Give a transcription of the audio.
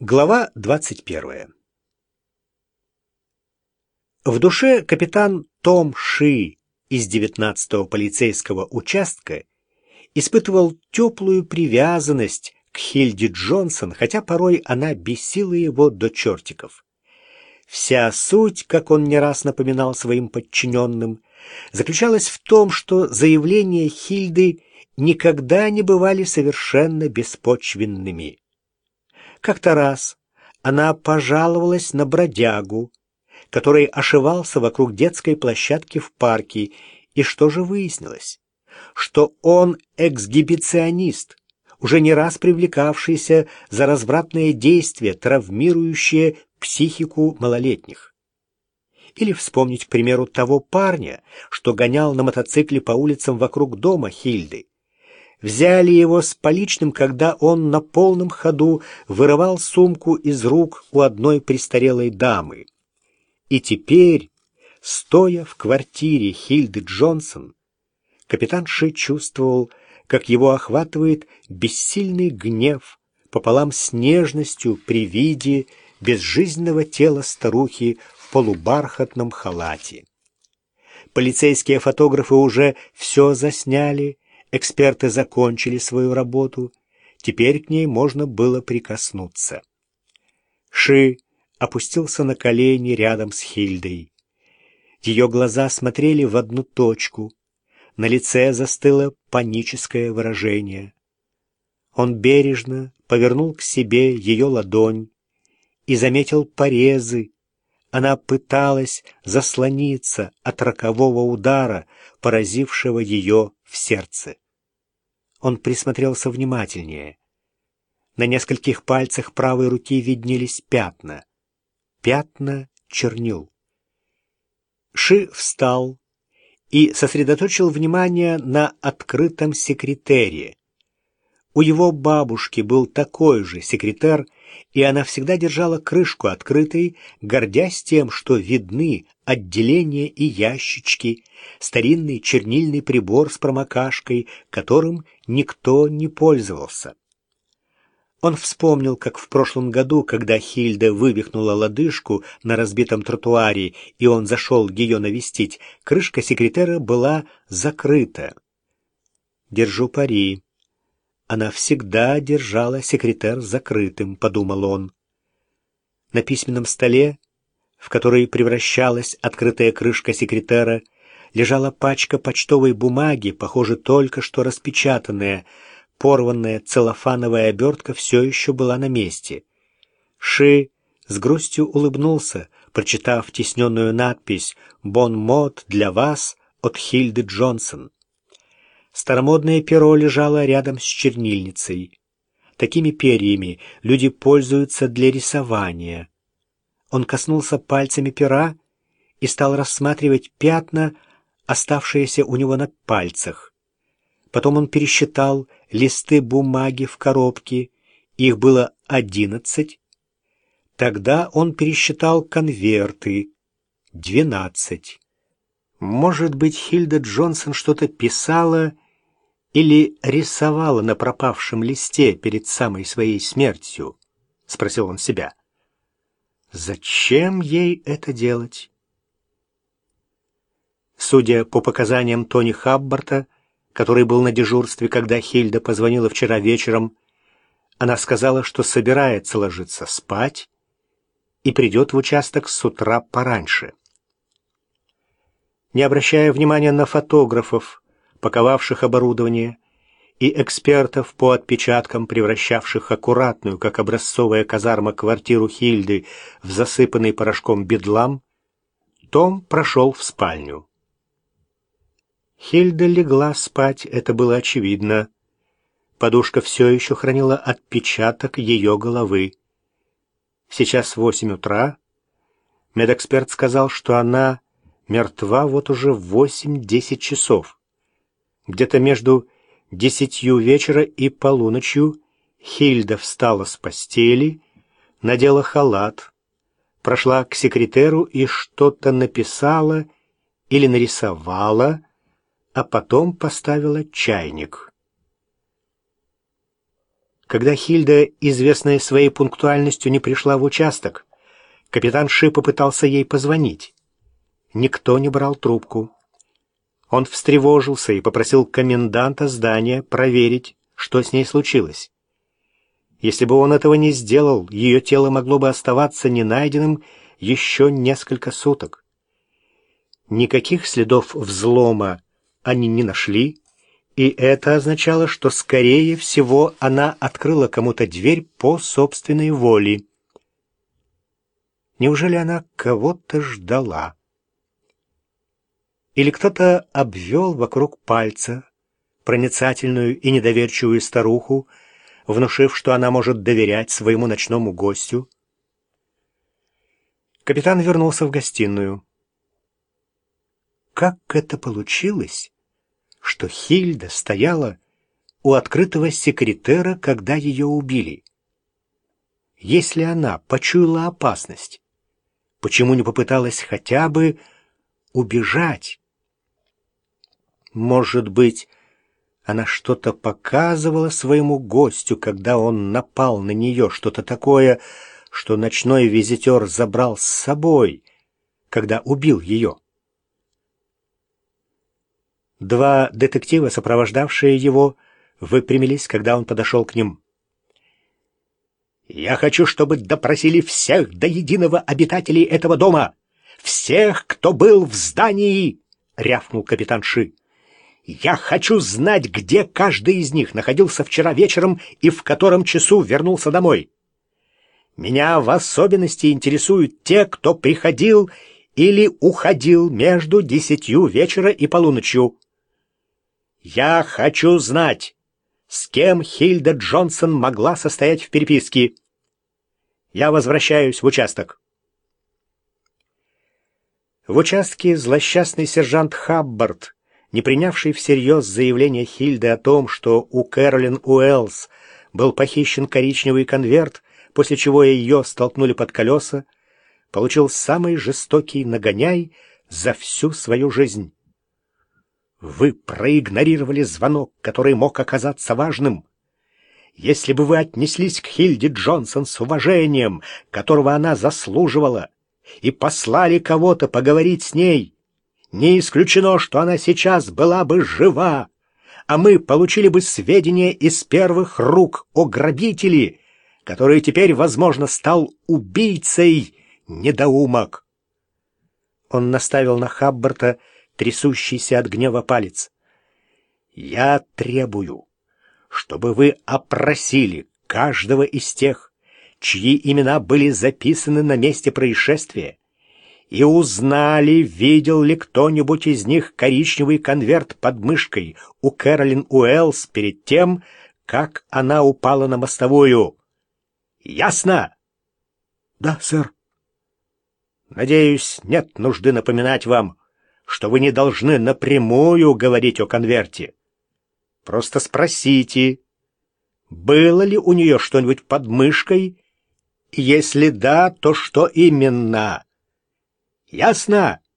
Глава 21. В душе капитан Том Ши из 19-го полицейского участка испытывал теплую привязанность к Хильде Джонсон, хотя порой она бесила его до чертиков. Вся суть, как он не раз напоминал своим подчиненным, заключалась в том, что заявления Хильды никогда не бывали совершенно беспочвенными. Как-то раз она пожаловалась на бродягу, который ошивался вокруг детской площадки в парке, и что же выяснилось? Что он эксгибиционист, уже не раз привлекавшийся за развратные действия, травмирующие психику малолетних. Или вспомнить, к примеру, того парня, что гонял на мотоцикле по улицам вокруг дома Хильды взяли его с поличным, когда он на полном ходу вырывал сумку из рук у одной престарелой дамы. И теперь, стоя в квартире Хильды Джонсон, капитан Ши чувствовал, как его охватывает бессильный гнев пополам с нежностью при виде безжизненного тела старухи в полубархатном халате. Полицейские фотографы уже все засняли, Эксперты закончили свою работу, теперь к ней можно было прикоснуться. Ши опустился на колени рядом с Хильдой. Ее глаза смотрели в одну точку, на лице застыло паническое выражение. Он бережно повернул к себе ее ладонь и заметил порезы. Она пыталась заслониться от рокового удара, поразившего ее в сердце. Он присмотрелся внимательнее. На нескольких пальцах правой руки виднелись пятна. Пятна чернил. Ши встал и сосредоточил внимание на открытом секретере. У его бабушки был такой же секретер, и она всегда держала крышку открытой, гордясь тем, что видны отделения и ящички, старинный чернильный прибор с промокашкой, которым никто не пользовался. Он вспомнил, как в прошлом году, когда Хильда вывихнула лодыжку на разбитом тротуаре, и он зашел ее навестить, крышка секретера была закрыта. «Держу пари», она всегда держала секретер закрытым, подумал он. На письменном столе, в который превращалась открытая крышка секретера, лежала пачка почтовой бумаги, похоже, только что распечатанная. Порванная целлофановая обертка все еще была на месте. Ши с грустью улыбнулся, прочитав тесненную надпись «Бон мод для вас» от Хильды Джонсон. Старомодное перо лежало рядом с чернильницей. Такими перьями люди пользуются для рисования. Он коснулся пальцами пера и стал рассматривать пятна, оставшиеся у него на пальцах. Потом он пересчитал листы бумаги в коробке, их было одиннадцать. Тогда он пересчитал конверты — двенадцать. Может быть, Хильда Джонсон что-то писала или рисовала на пропавшем листе перед самой своей смертью? — спросил он себя. Зачем ей это делать? Судя по показаниям Тони Хаббарта, который был на дежурстве, когда Хильда позвонила вчера вечером, она сказала, что собирается ложиться спать и придет в участок с утра пораньше. Не обращая внимания на фотографов, паковавших оборудование, и экспертов по отпечаткам, превращавших аккуратную, как образцовая казарма, квартиру Хильды в засыпанный порошком бедлам, Том прошел в спальню. Хильда легла спать, это было очевидно. Подушка все еще хранила отпечаток ее головы. Сейчас восемь утра. Медэксперт сказал, что она мертва вот уже восемь-десять часов. Где-то между десятью вечера и полуночью Хильда встала с постели, надела халат, прошла к секретеру и что-то написала или нарисовала, а потом поставила чайник. Когда Хильда, известная своей пунктуальностью, не пришла в участок, капитан Ши попытался ей позвонить. Никто не брал трубку. Он встревожился и попросил коменданта здания проверить, что с ней случилось. Если бы он этого не сделал, ее тело могло бы оставаться ненайденным еще несколько суток. Никаких следов взлома они не нашли, и это означало, что, скорее всего, она открыла кому-то дверь по собственной воле. Неужели она кого-то ждала? Или кто-то обвел вокруг пальца проницательную и недоверчивую старуху, внушив, что она может доверять своему ночному гостю. Капитан вернулся в гостиную. Как это получилось, что Хильда стояла у открытого секретера, когда ее убили? Если она почуяла опасность, почему не попыталась хотя бы убежать? Может быть, она что-то показывала своему гостю, когда он напал на нее, что-то такое, что ночной визитер забрал с собой, когда убил ее. Два детектива, сопровождавшие его, выпрямились, когда он подошел к ним. «Я хочу, чтобы допросили всех до единого обитателей этого дома! Всех, кто был в здании!» — рявкнул капитан Ши. Я хочу знать, где каждый из них находился вчера вечером и в котором часу вернулся домой. Меня в особенности интересуют те, кто приходил или уходил между десятью вечера и полуночью. Я хочу знать, с кем Хильда Джонсон могла состоять в переписке. Я возвращаюсь в участок. В участке злосчастный сержант Хаббард не принявший всерьез заявление Хильды о том, что у Кэролин Уэллс был похищен коричневый конверт, после чего ее столкнули под колеса, получил самый жестокий нагоняй за всю свою жизнь. Вы проигнорировали звонок, который мог оказаться важным. Если бы вы отнеслись к Хильде Джонсон с уважением, которого она заслуживала, и послали кого-то поговорить с ней, не исключено, что она сейчас была бы жива, а мы получили бы сведения из первых рук о грабителе, который теперь, возможно, стал убийцей недоумок. Он наставил на Хаббарта трясущийся от гнева палец. «Я требую, чтобы вы опросили каждого из тех, чьи имена были записаны на месте происшествия, и узнали, видел ли кто-нибудь из них коричневый конверт под мышкой у Кэролин Уэллс перед тем, как она упала на мостовую. Ясно? Да, сэр. Надеюсь, нет нужды напоминать вам, что вы не должны напрямую говорить о конверте. Просто спросите, было ли у нее что-нибудь под мышкой, если да, то что именно? Ясно?